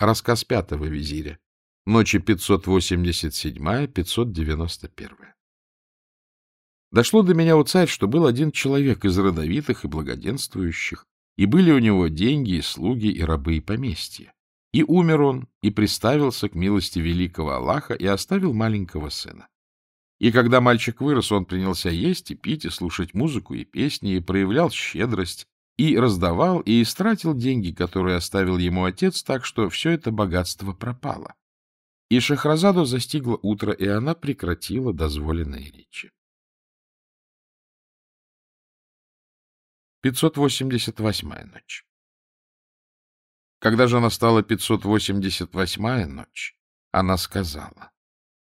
Рассказ пятого визиря. Ночи 587-591. Дошло до меня, у царь, что был один человек из родовитых и благоденствующих, и были у него деньги, и слуги, и рабы, и поместья. И умер он, и приставился к милости великого Аллаха, и оставил маленького сына. И когда мальчик вырос, он принялся есть и пить, и слушать музыку и песни, и проявлял щедрость, и раздавал, и истратил деньги, которые оставил ему отец, так что все это богатство пропало. И Шахразаду застигло утро, и она прекратила дозволенные речи. 588-я ночь Когда же настала 588-я ночь, она сказала,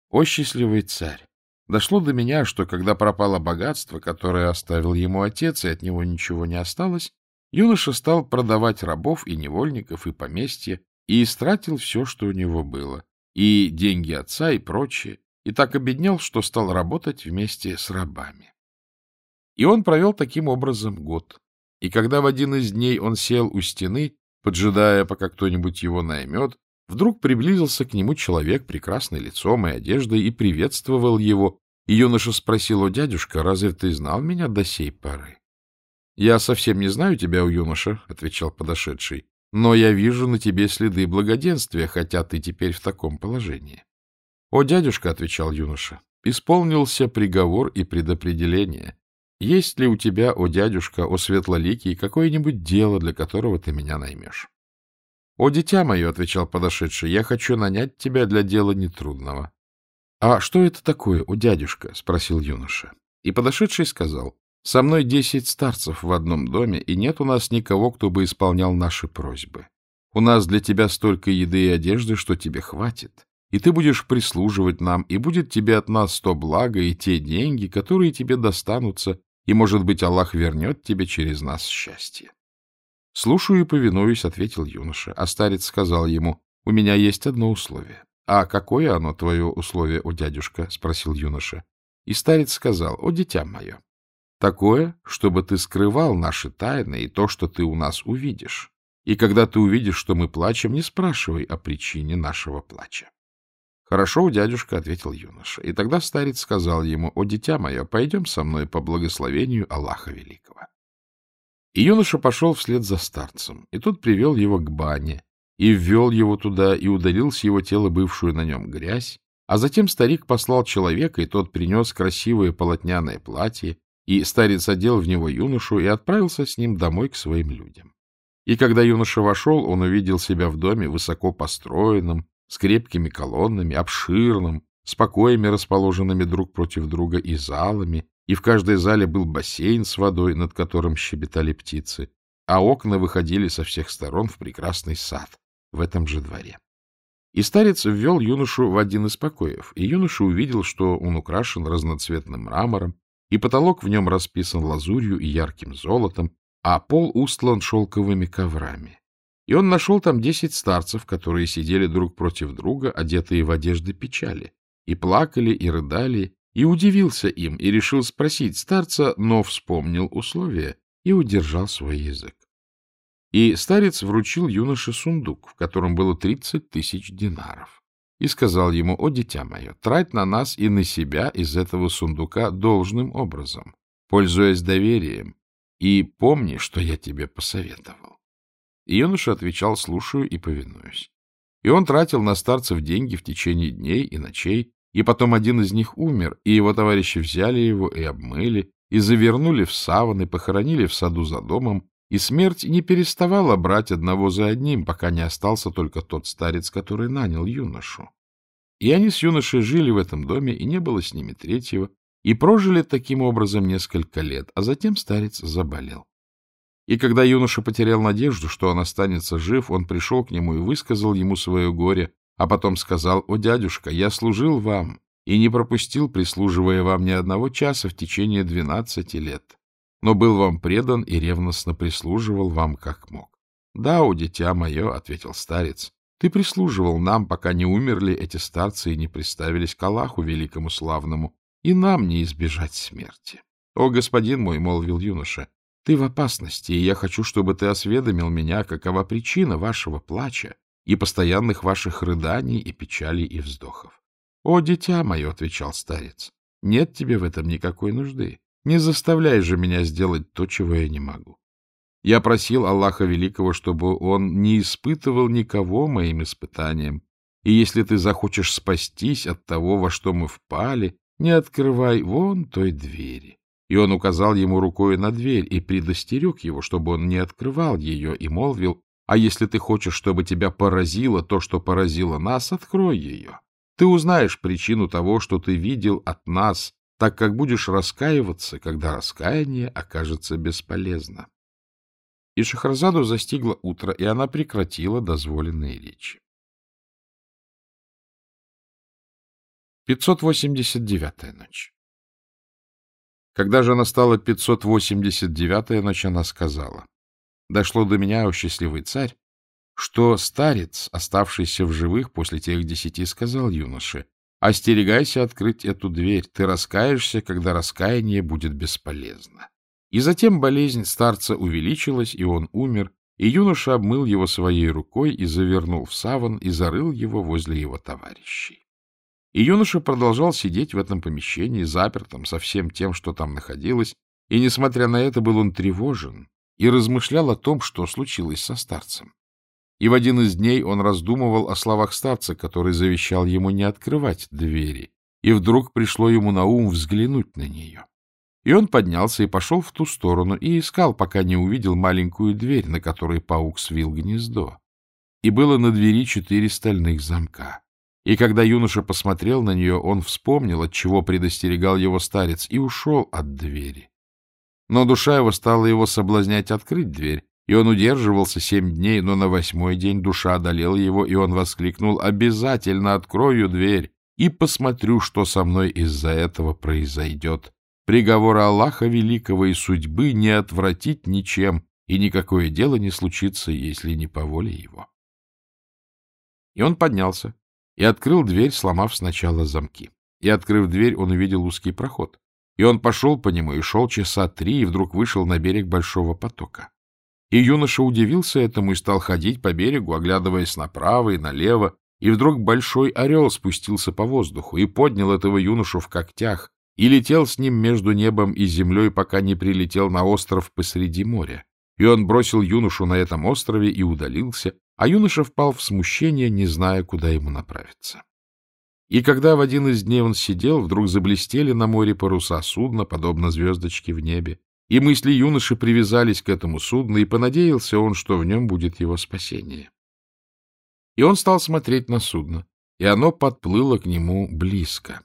«О счастливый царь! Дошло до меня, что когда пропало богатство, которое оставил ему отец, и от него ничего не осталось, юноша стал продавать рабов и невольников и поместья, и истратил все, что у него было, и деньги отца, и прочее, и так обеднел, что стал работать вместе с рабами. И он провел таким образом год. И когда в один из дней он сел у стены, поджидая, пока кто-нибудь его наймет, Вдруг приблизился к нему человек, прекрасный лицом и одеждой, и приветствовал его. И юноша спросил, — О, дядюшка, разве ты знал меня до сей поры? — Я совсем не знаю тебя, у юноша, — отвечал подошедший, — но я вижу на тебе следы благоденствия, хотя ты теперь в таком положении. — О, дядюшка, — отвечал юноша, — исполнился приговор и предопределение. Есть ли у тебя, о дядюшка, о светлоликий, какое-нибудь дело, для которого ты меня наймешь? — О, дитя мое, — отвечал подошедший, — я хочу нанять тебя для дела нетрудного. — А что это такое, о дядюшка? — спросил юноша. И подошедший сказал, — Со мной десять старцев в одном доме, и нет у нас никого, кто бы исполнял наши просьбы. У нас для тебя столько еды и одежды, что тебе хватит, и ты будешь прислуживать нам, и будет тебе от нас то благо и те деньги, которые тебе достанутся, и, может быть, Аллах вернет тебе через нас счастье. — Слушаю и повинуюсь, — ответил юноша. А старец сказал ему, — у меня есть одно условие. — А какое оно, твое условие, у дядюшка? — спросил юноша. И старец сказал, — О, дитя мое, такое, чтобы ты скрывал наши тайны и то, что ты у нас увидишь. И когда ты увидишь, что мы плачем, не спрашивай о причине нашего плача. — Хорошо, дядюшка, — ответил юноша. И тогда старец сказал ему, — О, дитя мое, пойдем со мной по благословению Аллаха Великого. И юноша пошел вслед за старцем, и тот привел его к бане, и ввел его туда, и удалил с его тела бывшую на нем грязь, а затем старик послал человека, и тот принес красивое полотняное платье, и старец одел в него юношу и отправился с ним домой к своим людям. И когда юноша вошел, он увидел себя в доме высоко построенном, с крепкими колоннами, обширным, с покоями, расположенными друг против друга, и залами, и в каждой зале был бассейн с водой, над которым щебетали птицы, а окна выходили со всех сторон в прекрасный сад в этом же дворе. И старец ввел юношу в один из покоев, и юноша увидел, что он украшен разноцветным мрамором, и потолок в нем расписан лазурью и ярким золотом, а пол устлан шелковыми коврами. И он нашел там десять старцев, которые сидели друг против друга, одетые в одежды печали, и плакали, и рыдали, и удивился им, и решил спросить старца, но вспомнил условия и удержал свой язык. И старец вручил юноше сундук, в котором было тридцать тысяч динаров, и сказал ему, «О, дитя мое, трать на нас и на себя из этого сундука должным образом, пользуясь доверием, и помни, что я тебе посоветовал». И юноша отвечал, «Слушаю и повинуюсь». И он тратил на старцев деньги в течение дней и ночей, и потом один из них умер, и его товарищи взяли его и обмыли, и завернули в саван, и похоронили в саду за домом, и смерть не переставала брать одного за одним, пока не остался только тот старец, который нанял юношу. И они с юношей жили в этом доме, и не было с ними третьего, и прожили таким образом несколько лет, а затем старец заболел. И когда юноша потерял надежду, что он останется жив, он пришел к нему и высказал ему свое горе, а потом сказал, «О, дядюшка, я служил вам и не пропустил, прислуживая вам ни одного часа в течение двенадцати лет, но был вам предан и ревностно прислуживал вам как мог». «Да, о, дитя мое», — ответил старец, — «ты прислуживал нам, пока не умерли эти старцы и не приставились к Аллаху великому славному, и нам не избежать смерти». «О, господин мой», — молвил юноша, — «ты в опасности, и я хочу, чтобы ты осведомил меня, какова причина вашего плача, и постоянных ваших рыданий и печалей и вздохов. — О, дитя мое, — отвечал старец, — нет тебе в этом никакой нужды. Не заставляй же меня сделать то, чего я не могу. Я просил Аллаха Великого, чтобы он не испытывал никого моим испытанием, и если ты захочешь спастись от того, во что мы впали, не открывай вон той двери. И он указал ему рукой на дверь и предостерег его, чтобы он не открывал ее, и молвил, а если ты хочешь, чтобы тебя поразило то, что поразило нас, открой ее. Ты узнаешь причину того, что ты видел от нас, так как будешь раскаиваться, когда раскаяние окажется бесполезно. И Шахразаду застигло утро, и она прекратила дозволенные речи. 589-я ночь Когда же настала 589-я ночь, она сказала, «Дошло до меня, о счастливый царь, что старец, оставшийся в живых после тех десяти, сказал юноше, «Остерегайся открыть эту дверь, ты раскаешься, когда раскаяние будет бесполезно». И затем болезнь старца увеличилась, и он умер, и юноша обмыл его своей рукой и завернул в саван и зарыл его возле его товарищей. И юноша продолжал сидеть в этом помещении, запертом со всем тем, что там находилось, и, несмотря на это, был он тревожен и размышлял о том, что случилось со старцем. И в один из дней он раздумывал о словах старца, который завещал ему не открывать двери, и вдруг пришло ему на ум взглянуть на нее. И он поднялся и пошел в ту сторону, и искал, пока не увидел маленькую дверь, на которой паук свил гнездо. И было на двери четыре стальных замка. И когда юноша посмотрел на нее, он вспомнил, от чего предостерегал его старец, и ушел от двери. Но душа его стала его соблазнять открыть дверь, и он удерживался семь дней, но на восьмой день душа одолела его, и он воскликнул «Обязательно открою дверь и посмотрю, что со мной из-за этого произойдет». Приговора Аллаха Великого и судьбы не отвратить ничем, и никакое дело не случится, если не по воле его. И он поднялся и открыл дверь, сломав сначала замки. И, открыв дверь, он увидел узкий проход. И он пошел по нему и шел часа три, и вдруг вышел на берег большого потока. И юноша удивился этому и стал ходить по берегу, оглядываясь направо и налево, и вдруг большой орел спустился по воздуху и поднял этого юношу в когтях, и летел с ним между небом и землей, пока не прилетел на остров посреди моря. И он бросил юношу на этом острове и удалился, а юноша впал в смущение, не зная, куда ему направиться. И когда в один из дней он сидел, вдруг заблестели на море паруса судна, подобно звездочке в небе, и мысли юноши привязались к этому судну, и понадеялся он, что в нем будет его спасение. И он стал смотреть на судно, и оно подплыло к нему близко.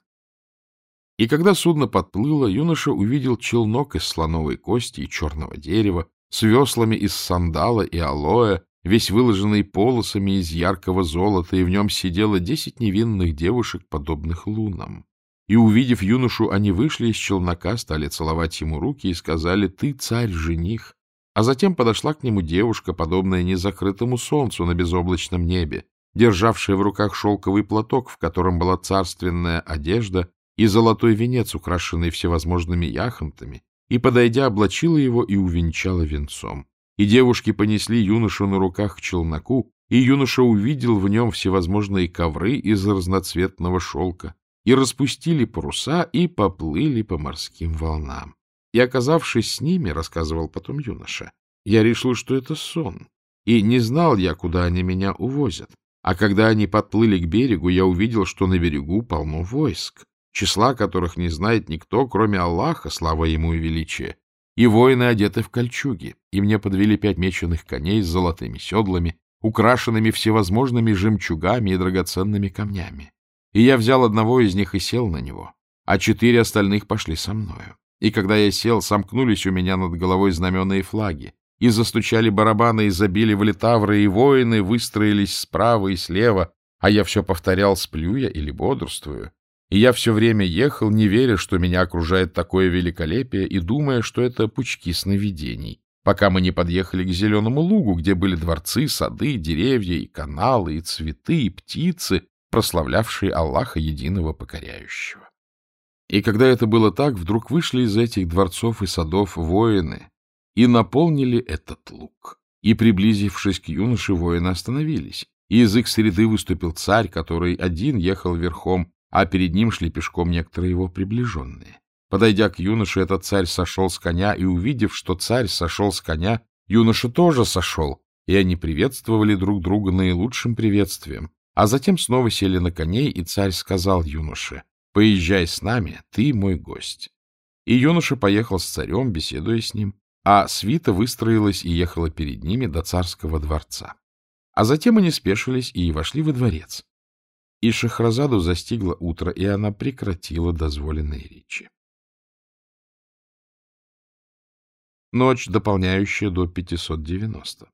И когда судно подплыло, юноша увидел челнок из слоновой кости и черного дерева, с веслами из сандала и алоэ, весь выложенный полосами из яркого золота, и в нем сидело десять невинных девушек, подобных лунам. И, увидев юношу, они вышли из челнока, стали целовать ему руки и сказали «Ты царь-жених». А затем подошла к нему девушка, подобная незакрытому солнцу на безоблачном небе, державшая в руках шелковый платок, в котором была царственная одежда и золотой венец, украшенный всевозможными яхонтами, и, подойдя, облачила его и увенчала венцом. И девушки понесли юношу на руках к челноку, и юноша увидел в нем всевозможные ковры из разноцветного шелка, и распустили паруса, и поплыли по морским волнам. И, оказавшись с ними, рассказывал потом юноша, я решил, что это сон, и не знал я, куда они меня увозят. А когда они подплыли к берегу, я увидел, что на берегу полно войск, числа которых не знает никто, кроме Аллаха, слава ему и величие. И воины одеты в кольчуги, и мне подвели пять меченых коней с золотыми седлами, украшенными всевозможными жемчугами и драгоценными камнями. И я взял одного из них и сел на него, а четыре остальных пошли со мною. И когда я сел, сомкнулись у меня над головой знамена и флаги, и застучали барабаны, и забили в литавры, и воины выстроились справа и слева, а я все повторял, сплю я или бодрствую. И я все время ехал, не веря, что меня окружает такое великолепие, и думая, что это пучки сновидений, пока мы не подъехали к зеленому лугу, где были дворцы, сады, деревья, и каналы, и цветы, и птицы, прославлявшие Аллаха Единого Покоряющего. И когда это было так, вдруг вышли из этих дворцов и садов воины и наполнили этот луг. И, приблизившись к юноше, воины остановились, и из их среды выступил царь, который один ехал верхом, а перед ним шли пешком некоторые его приближенные. Подойдя к юноше, этот царь сошел с коня, и, увидев, что царь сошел с коня, юноша тоже сошел, и они приветствовали друг друга наилучшим приветствием. А затем снова сели на коней, и царь сказал юноше, «Поезжай с нами, ты мой гость». И юноша поехал с царем, беседуя с ним, а свита выстроилась и ехала перед ними до царского дворца. А затем они спешились и вошли во дворец. И Шахразаду застигло утро, и она прекратила дозволенные речи. Ночь, дополняющая до 590.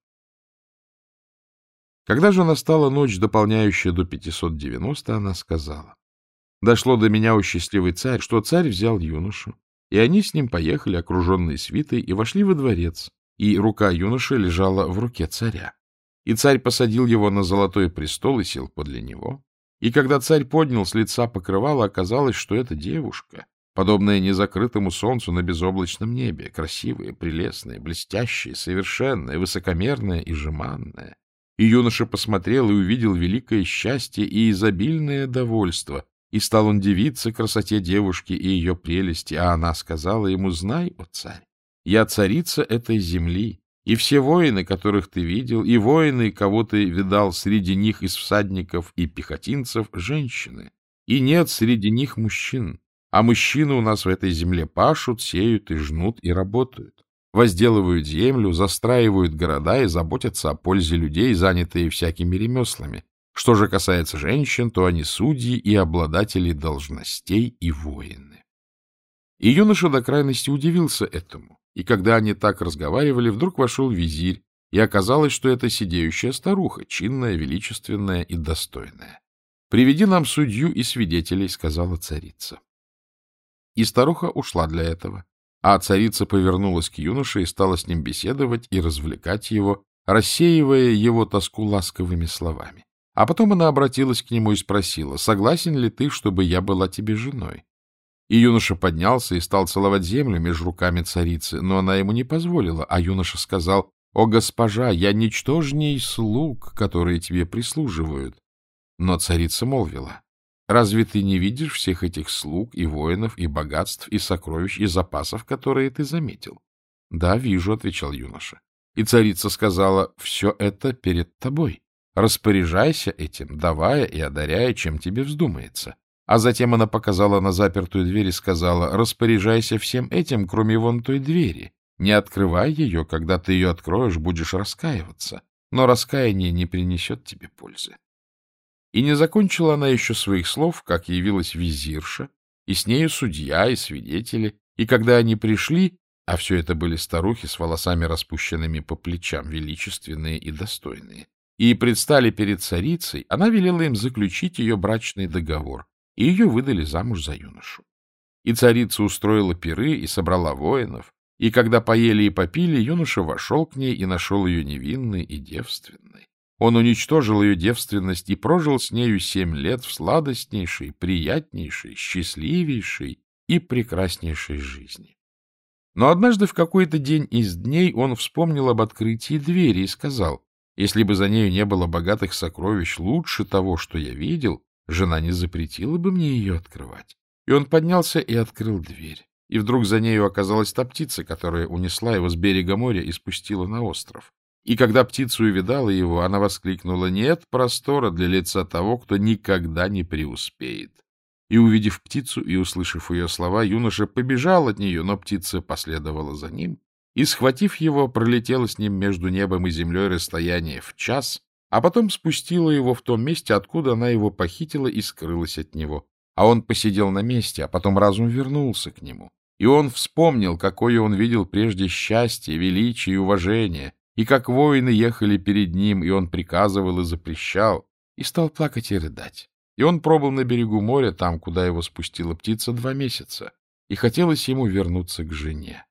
Когда же настала ночь, дополняющая до 590, она сказала. Дошло до меня, у счастливый царь, что царь взял юношу, и они с ним поехали, окруженные свитой, и вошли во дворец, и рука юноши лежала в руке царя. И царь посадил его на золотой престол и сел подле него. И когда царь поднял с лица покрывало, оказалось, что это девушка, подобная незакрытому солнцу на безоблачном небе, красивая, прелестная, блестящая, совершенная, высокомерная и жеманная. И юноша посмотрел и увидел великое счастье и изобильное довольство, и стал он дивиться красоте девушки и ее прелести, а она сказала ему, «Знай, о царь, я царица этой земли, и все воины, которых ты видел, и воины, кого ты видал среди них из всадников и пехотинцев, женщины. И нет среди них мужчин. А мужчины у нас в этой земле пашут, сеют и жнут и работают. Возделывают землю, застраивают города и заботятся о пользе людей, занятые всякими ремеслами. Что же касается женщин, то они судьи и обладатели должностей и воины. И юноша до крайности удивился этому. И когда они так разговаривали, вдруг вошел визирь, и оказалось, что это сидеющая старуха, чинная, величественная и достойная. «Приведи нам судью и свидетелей», — сказала царица. И старуха ушла для этого, а царица повернулась к юноше и стала с ним беседовать и развлекать его, рассеивая его тоску ласковыми словами. А потом она обратилась к нему и спросила, «Согласен ли ты, чтобы я была тебе женой?» И юноша поднялся и стал целовать землю между руками царицы, но она ему не позволила, а юноша сказал, «О, госпожа, я ничтожней слуг, которые тебе прислуживают». Но царица молвила, «Разве ты не видишь всех этих слуг и воинов, и богатств, и сокровищ, и запасов, которые ты заметил?» «Да, вижу», — отвечал юноша. И царица сказала, «Все это перед тобой. Распоряжайся этим, давая и одаряя, чем тебе вздумается. А затем она показала на запертую дверь и сказала, «Распоряжайся всем этим, кроме вон той двери. Не открывай ее, когда ты ее откроешь, будешь раскаиваться, но раскаяние не принесет тебе пользы». И не закончила она еще своих слов, как явилась визирша, и с нею судья и свидетели, и когда они пришли, а все это были старухи с волосами распущенными по плечам, величественные и достойные, и предстали перед царицей, она велела им заключить ее брачный договор, и ее выдали замуж за юношу. И царица устроила пиры и собрала воинов, и когда поели и попили, юноша вошел к ней и нашел ее невинной и девственной. Он уничтожил ее девственность и прожил с нею семь лет в сладостнейшей, приятнейшей, счастливейшей и прекраснейшей жизни. Но однажды в какой-то день из дней он вспомнил об открытии двери и сказал, «Если бы за нею не было богатых сокровищ лучше того, что я видел, Жена не запретила бы мне ее открывать. И он поднялся и открыл дверь. И вдруг за нею оказалась та птица, которая унесла его с берега моря и спустила на остров. И когда птица увидала его, она воскликнула, «Нет простора для лица того, кто никогда не преуспеет». И, увидев птицу и услышав ее слова, юноша побежал от нее, но птица последовала за ним и, схватив его, пролетела с ним между небом и землей расстояние в час а потом спустила его в том месте, откуда она его похитила и скрылась от него. А он посидел на месте, а потом разум вернулся к нему. И он вспомнил, какое он видел прежде счастье, величие и уважение, и как воины ехали перед ним, и он приказывал и запрещал, и стал плакать и рыдать. И он пробыл на берегу моря, там, куда его спустила птица, два месяца, и хотелось ему вернуться к жене.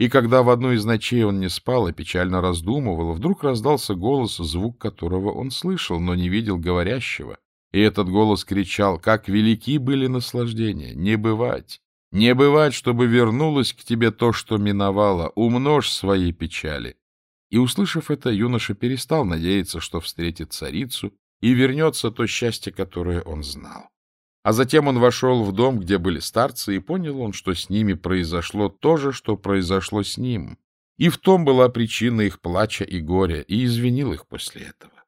И когда в одну из ночей он не спал и печально раздумывал, вдруг раздался голос, звук которого он слышал, но не видел говорящего. И этот голос кричал, как велики были наслаждения, не бывать, не бывать, чтобы вернулось к тебе то, что миновало, умножь свои печали. И, услышав это, юноша перестал надеяться, что встретит царицу, и вернется то счастье, которое он знал. А затем он вошел в дом, где были старцы, и понял он, что с ними произошло то же, что произошло с ним. И в том была причина их плача и горя, и извинил их после этого.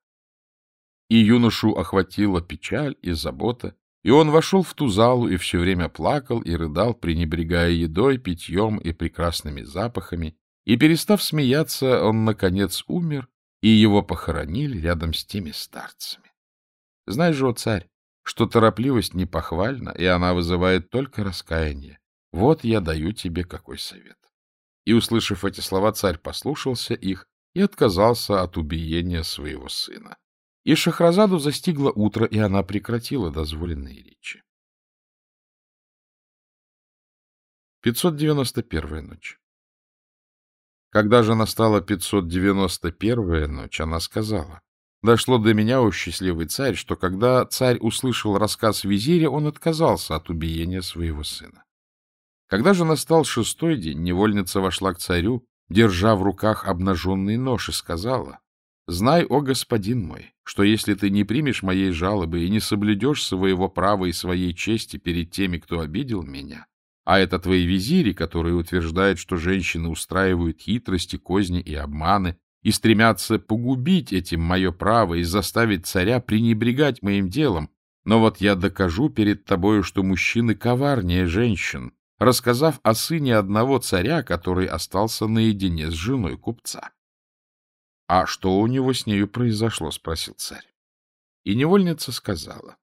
И юношу охватила печаль и забота, и он вошел в ту залу и все время плакал и рыдал, пренебрегая едой, питьем и прекрасными запахами, и, перестав смеяться, он, наконец, умер, и его похоронили рядом с теми старцами. Знаешь же, о царь, что торопливость непохвальна, и она вызывает только раскаяние. Вот я даю тебе какой совет. И, услышав эти слова, царь послушался их и отказался от убиения своего сына. И Шахразаду застигло утро, и она прекратила дозволенные речи. 591 ночь Когда же настала 591 ночь, она сказала, Дошло до меня, о счастливый царь, что когда царь услышал рассказ визиря, он отказался от убиения своего сына. Когда же настал шестой день, невольница вошла к царю, держа в руках обнаженный нож, и сказала, «Знай, о господин мой, что если ты не примешь моей жалобы и не соблюдешь своего права и своей чести перед теми, кто обидел меня, а это твои визири, которые утверждают, что женщины устраивают хитрости, козни и обманы, и стремятся погубить этим мое право и заставить царя пренебрегать моим делом. Но вот я докажу перед тобою, что мужчины коварнее женщин, рассказав о сыне одного царя, который остался наедине с женой купца. — А что у него с нею произошло? — спросил царь. И невольница сказала.